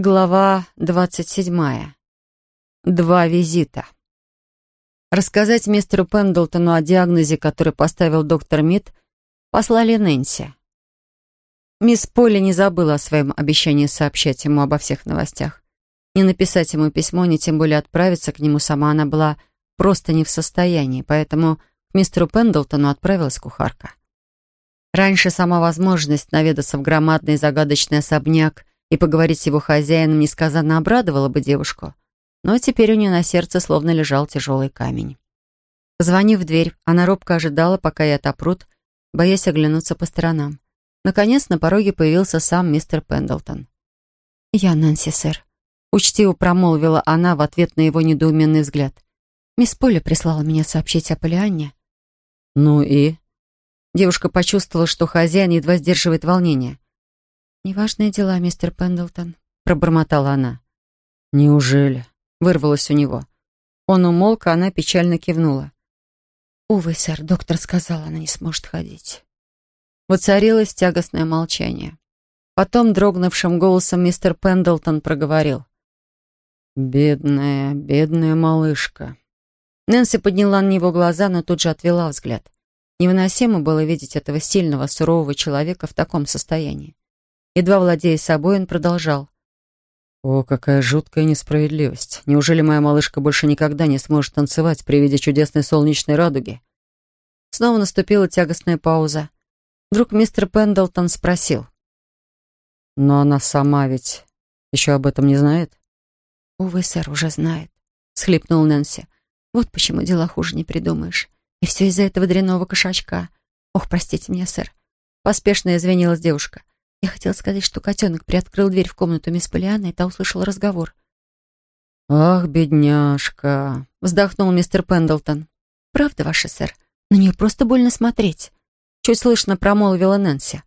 Глава двадцать седьмая. Два визита. Рассказать мистеру Пендлтону о диагнозе, который поставил доктор Мид, послали Нэнси. Мисс Полли не забыла о своем обещании сообщать ему обо всех новостях. Не написать ему письмо, не тем более отправиться к нему сама она была просто не в состоянии, поэтому к мистеру Пендлтону отправилась кухарка. Раньше сама возможность наведаться в громадный загадочный особняк и поговорить с его хозяином несказанно обрадовала бы девушку. Но теперь у нее на сердце словно лежал тяжелый камень. Позвонив в дверь, она робко ожидала, пока я отопрут, боясь оглянуться по сторонам. Наконец на пороге появился сам мистер Пендлтон. «Я Нэнси, сэр», — учтиво промолвила она в ответ на его недоуменный взгляд. «Мисс Поля прислала меня сообщить о Полианне». «Ну и?» Девушка почувствовала, что хозяин едва сдерживает волнение. «Неважные дела, мистер Пендлтон», — пробормотала она. «Неужели?» — вырвалось у него. Он умолк, а она печально кивнула. «Увы, сэр, доктор сказал, она не сможет ходить». Воцарилось тягостное молчание. Потом дрогнувшим голосом мистер Пендлтон проговорил. «Бедная, бедная малышка». Нэнси подняла на него глаза, но тут же отвела взгляд. Невыносимо было видеть этого сильного, сурового человека в таком состоянии. Едва владея собой, он продолжал. «О, какая жуткая несправедливость! Неужели моя малышка больше никогда не сможет танцевать при виде чудесной солнечной радуги?» Снова наступила тягостная пауза. Вдруг мистер Пендлтон спросил. «Но она сама ведь еще об этом не знает?» «Увы, сэр, уже знает», — схлипнул Нэнси. «Вот почему дела хуже не придумаешь. И все из-за этого дрянного кошачка. Ох, простите меня, сэр». Поспешно извинилась девушка. Я хотела сказать, что котенок приоткрыл дверь в комнату мисс Полианы, и та услышала разговор. «Ах, бедняжка!» — вздохнул мистер Пендлтон. «Правда ваша, сэр? На нее просто больно смотреть». Чуть слышно промолвила Нэнси.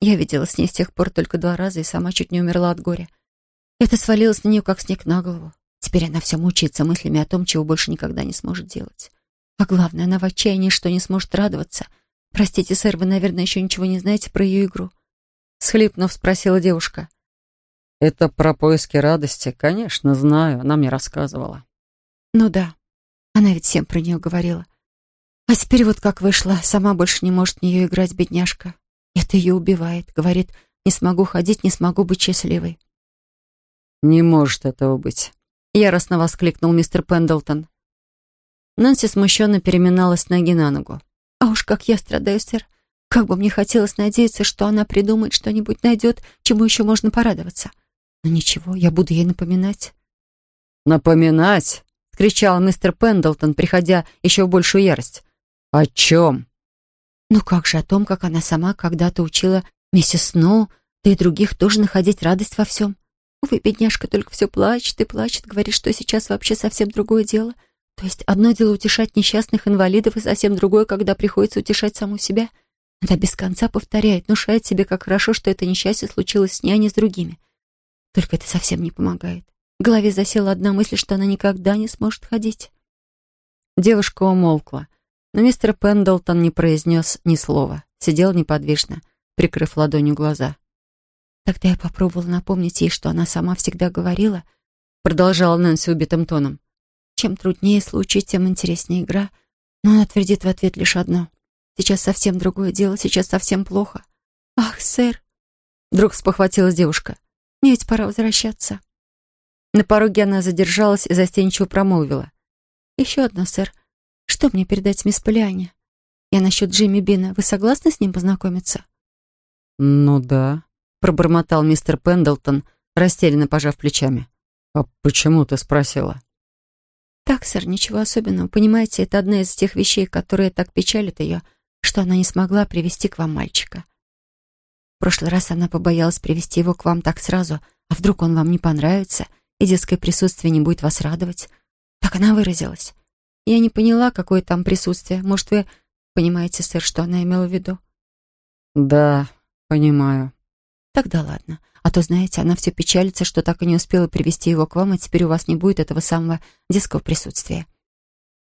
Я видела с ней с тех пор только два раза и сама чуть не умерла от горя. Это свалилось на нее, как снег на голову. Теперь она все мучается мыслями о том, чего больше никогда не сможет делать. А главное, она в отчаянии, что не сможет радоваться. Простите, сэр, вы, наверное, еще ничего не знаете про ее игру. Схлипнув, спросила девушка. «Это про поиски радости, конечно, знаю, она мне рассказывала». «Ну да, она ведь всем про нее говорила. А теперь вот как вышло, сама больше не может в нее играть, бедняжка. Это ее убивает, говорит, не смогу ходить, не смогу быть счастливой». «Не может этого быть», — яростно воскликнул мистер Пендлтон. Нэнси смущенно переминалась ноги на ногу. «А уж как я страдаю, сэр. Как бы мне хотелось надеяться, что она придумает что-нибудь, найдет, чему еще можно порадоваться. Но ничего, я буду ей напоминать. «Напоминать?» — кричал мистер Пендлтон, приходя еще в большую ярость. «О чем?» «Ну как же о том, как она сама когда-то учила миссис Сноу, да и других тоже находить радость во всем. Увы, бедняжка только все плачет и плачет, говорит, что сейчас вообще совсем другое дело. То есть одно дело утешать несчастных инвалидов, и совсем другое, когда приходится утешать саму себя». Она без конца повторяет, внушает себе, как хорошо, что это несчастье случилось с ней, а не с другими. Только это совсем не помогает. В голове засела одна мысль, что она никогда не сможет ходить. Девушка умолкла, но мистер Пендлтон не произнес ни слова. Сидел неподвижно, прикрыв ладонью глаза. Тогда я попробовала напомнить ей, что она сама всегда говорила, продолжала Нэнси убитым тоном. Чем труднее случай, тем интереснее игра, но она твердит в ответ лишь одно. Сейчас совсем другое дело, сейчас совсем плохо. Ах, сэр! Вдруг спохватилась девушка. Мне ведь пора возвращаться. На пороге она задержалась и застенчиво промолвила. «Еще одно, сэр. Что мне передать мисс Полиане? Я насчет Джимми Бина. Вы согласны с ним познакомиться?» «Ну да», — пробормотал мистер Пендлтон, растерянно пожав плечами. «А почему ты спросила?» «Так, сэр, ничего особенного. Понимаете, это одна из тех вещей, которые так печалят ее, что она не смогла привести к вам мальчика. В прошлый раз она побоялась привести его к вам так сразу, а вдруг он вам не понравится, и детское присутствие не будет вас радовать. Так она выразилась. Я не поняла, какое там присутствие. Может, вы понимаете, сэр, что она имела в виду? Да, понимаю. Тогда ладно. А то, знаете, она все печалится, что так и не успела привести его к вам, и теперь у вас не будет этого самого детского присутствия.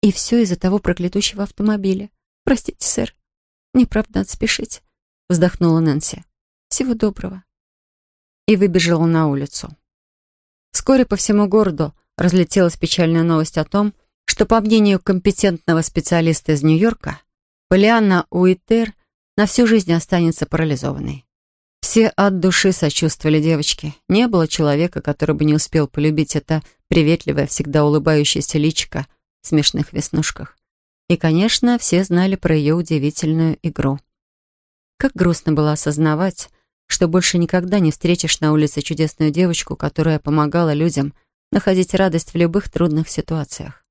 И все из-за того проклятущего автомобиля. Простите, сэр. Мне правда надо спешить», — вздохнула Нэнси. «Всего доброго». И выбежала на улицу. Вскоре по всему городу разлетелась печальная новость о том, что, по мнению компетентного специалиста из Нью-Йорка, Полианна Уитер на всю жизнь останется парализованной. Все от души сочувствовали девочке. Не было человека, который бы не успел полюбить это приветливое, всегда улыбающееся личико в смешных веснушках. И, конечно, все знали про ее удивительную игру. Как грустно было осознавать, что больше никогда не встретишь на улице чудесную девочку, которая помогала людям находить радость в любых трудных ситуациях.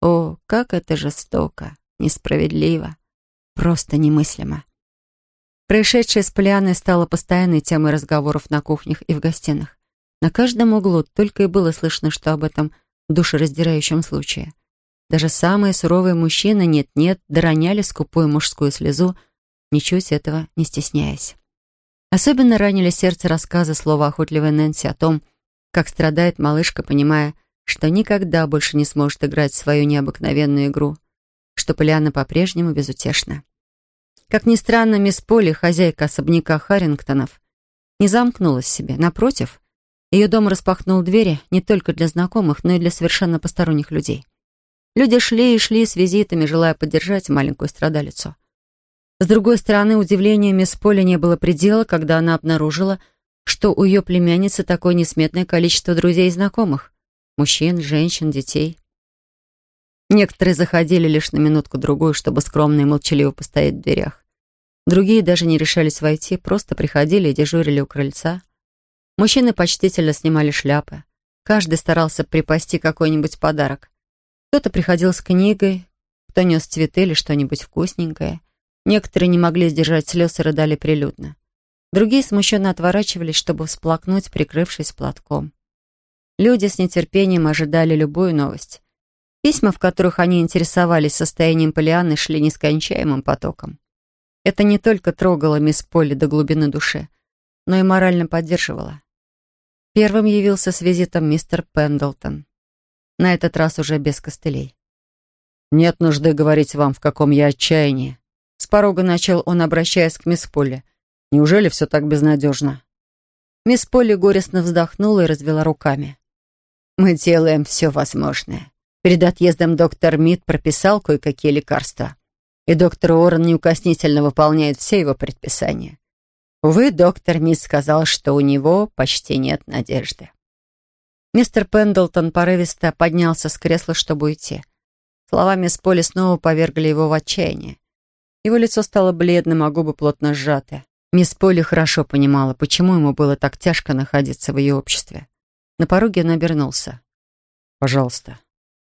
О, как это жестоко, несправедливо, просто немыслимо. Происшедшее с Полианой стало постоянной темой разговоров на кухнях и в гостинах. На каждом углу только и было слышно, что об этом душераздирающем случае. Даже самые суровые мужчины нет-нет дороняли скупую мужскую слезу, ничуть этого не стесняясь. Особенно ранили сердце рассказы слова охотливой Нэнси о том, как страдает малышка, понимая, что никогда больше не сможет играть свою необыкновенную игру, что Полиана по-прежнему безутешна. Как ни странно, мисс Полли, хозяйка особняка Харрингтонов, не замкнулась себе. Напротив, ее дом распахнул двери не только для знакомых, но и для совершенно посторонних людей. Люди шли и шли с визитами, желая поддержать маленькую страдалицу. С другой стороны, удивлению мисс Поли не было предела, когда она обнаружила, что у ее племянницы такое несметное количество друзей и знакомых. Мужчин, женщин, детей. Некоторые заходили лишь на минутку-другую, чтобы скромно и молчаливо постоять в дверях. Другие даже не решались войти, просто приходили и дежурили у крыльца. Мужчины почтительно снимали шляпы. Каждый старался припасти какой-нибудь подарок. Кто-то приходил с книгой, кто нес цветы или что-нибудь вкусненькое. Некоторые не могли сдержать слез и рыдали прилюдно. Другие смущенно отворачивались, чтобы всплакнуть, прикрывшись платком. Люди с нетерпением ожидали любую новость. Письма, в которых они интересовались состоянием Полианы, шли нескончаемым потоком. Это не только трогало мисс Полли до глубины души, но и морально поддерживало. Первым явился с визитом мистер Пендлтон. На этот раз уже без костылей. «Нет нужды говорить вам, в каком я отчаянии». С порога начал он, обращаясь к мисс Полли. «Неужели все так безнадежно?» Мисс Полли горестно вздохнула и развела руками. «Мы делаем все возможное. Перед отъездом доктор Мид прописал кое-какие лекарства, и доктор Уоррен неукоснительно выполняет все его предписания. Увы, доктор Мид сказал, что у него почти нет надежды. Мистер Пендлтон порывисто поднялся с кресла, чтобы уйти. Слова мисс Поли снова повергли его в отчаяние. Его лицо стало бледным, а губы плотно сжаты. Мисс Поли хорошо понимала, почему ему было так тяжко находиться в ее обществе. На пороге он обернулся. «Пожалуйста,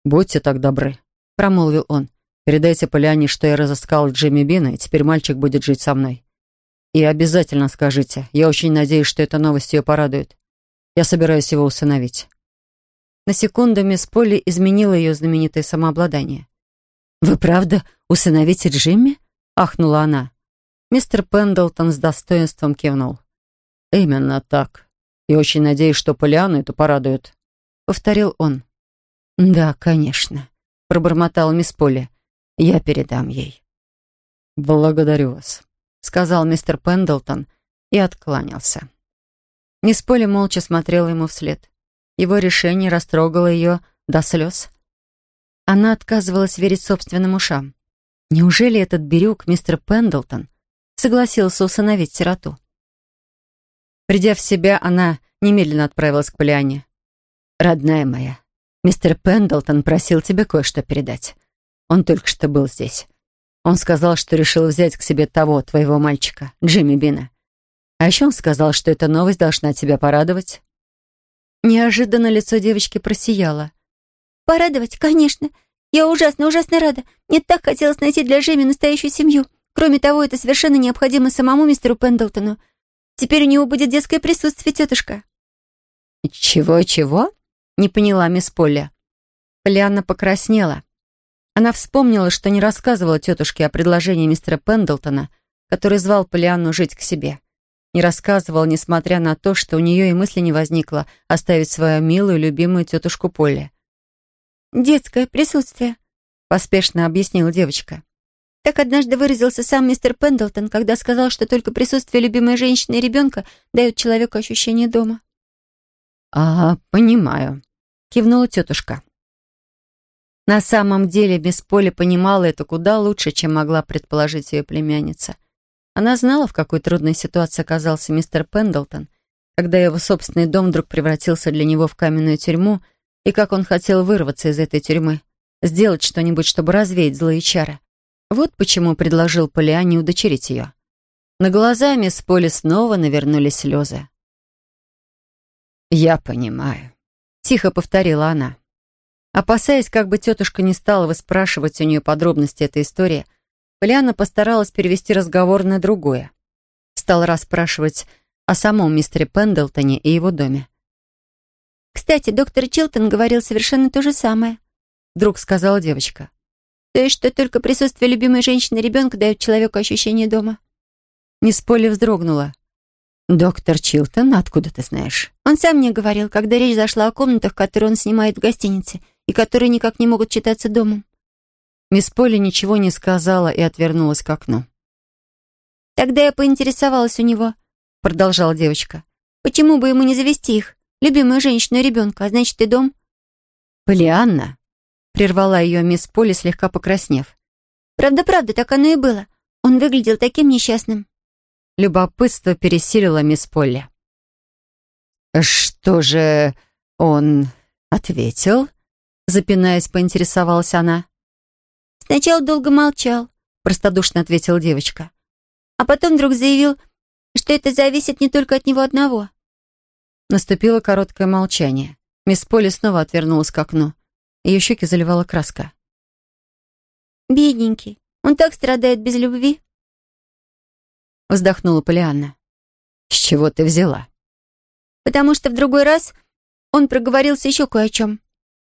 «Будьте так добры», — промолвил он. «Передайте Поляне, что я разыскал Джимми Бина, и теперь мальчик будет жить со мной. И обязательно скажите, я очень надеюсь, что эта новость ее порадует. Я собираюсь его усыновить». На секунду мисс Полли изменила ее знаменитое самообладание. «Вы правда усыновите Джимми?» — ахнула она. Мистер Пендлтон с достоинством кивнул. «Именно так. И очень надеюсь, что Полиану это порадует», — повторил он. «Да, конечно», — пробормотала мисс Полли. «Я передам ей». «Благодарю вас», — сказал мистер Пендлтон и откланялся. Мисс Полли молча смотрела ему вслед. Его решение растрогало ее до слез. Она отказывалась верить собственным ушам. Неужели этот бирюк, мистер Пендлтон, согласился усыновить сироту? Придя в себя, она немедленно отправилась к Полиане. «Родная моя, Мистер Пендлтон просил тебе кое-что передать. Он только что был здесь. Он сказал, что решил взять к себе того, твоего мальчика, Джимми Бина. А еще он сказал, что эта новость должна тебя порадовать». Неожиданно лицо девочки просияло. «Порадовать, конечно. Я ужасно, ужасно рада. Мне так хотелось найти для Джимми настоящую семью. Кроме того, это совершенно необходимо самому мистеру Пендлтону. Теперь у него будет детское присутствие, тетушка». «Чего-чего?» Не поняла мисс Полли. Полианна покраснела. Она вспомнила, что не рассказывала тетушке о предложении мистера Пендлтона, который звал Полианну жить к себе. Не рассказывала, несмотря на то, что у нее и мысли не возникло оставить свою милую, любимую тетушку Полли. «Детское присутствие», — поспешно объяснила девочка. Так однажды выразился сам мистер Пендлтон, когда сказал, что только присутствие любимой женщины и ребенка дает человеку ощущение дома. «А, понимаю», — кивнула тетушка. На самом деле мисс Поли понимала это куда лучше, чем могла предположить ее племянница. Она знала, в какой трудной ситуации оказался мистер Пендлтон, когда его собственный дом вдруг превратился для него в каменную тюрьму, и как он хотел вырваться из этой тюрьмы, сделать что-нибудь, чтобы развеять злые чары. Вот почему предложил Полиане удочерить ее. На глаза мисс Поли снова навернулись слезы. «Я понимаю», — тихо повторила она. Опасаясь, как бы тетушка не стала выспрашивать у нее подробности этой истории, Полиана постаралась перевести разговор на другое. Стала расспрашивать о самом мистере Пендлтоне и его доме. «Кстати, доктор Чилтон говорил совершенно то же самое», — вдруг сказала девочка. «То есть, что только присутствие любимой женщины и ребенка дает человеку ощущение дома». Мисс Полли вздрогнула. «Доктор Чилтон, откуда ты знаешь?» «Он сам мне говорил, когда речь зашла о комнатах, которые он снимает в гостинице, и которые никак не могут считаться домом. Мисс Полли ничего не сказала и отвернулась к окну. «Тогда я поинтересовалась у него», — продолжала девочка. «Почему бы ему не завести их? Любимую женщину и ребенка, а значит и дом?» «Полианна», — прервала ее мисс Полли, слегка покраснев. «Правда-правда, так оно и было. Он выглядел таким несчастным». Любопытство пересилило мисс Полли. «Что же он ответил?» Запинаясь, поинтересовалась она. «Сначала долго молчал», — простодушно ответила девочка. «А потом вдруг заявил, что это зависит не только от него одного». Наступило короткое молчание. Мисс Полли снова отвернулась к окну. Ее щеки заливала краска. «Бедненький, он так страдает без любви», — вздохнула Полианна. «С чего ты взяла?» «Потому что в другой раз он проговорился еще кое о чем.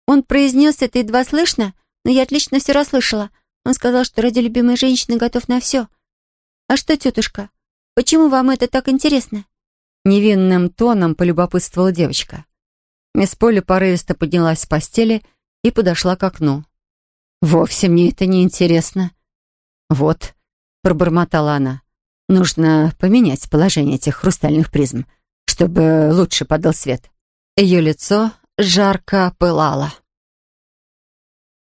Он произнес это едва слышно, но я отлично все расслышала. Он сказал, что ради любимой женщины готов на все. А что, тетушка, почему вам это так интересно?» Невинным тоном полюбопытствовала девочка. Мисс Полли порывисто поднялась с постели и подошла к окну. «Вовсе мне это не интересно». «Вот», — пробормотала она, — «нужно поменять положение этих хрустальных призм, чтобы лучше подал свет». Ее лицо жарко пылало.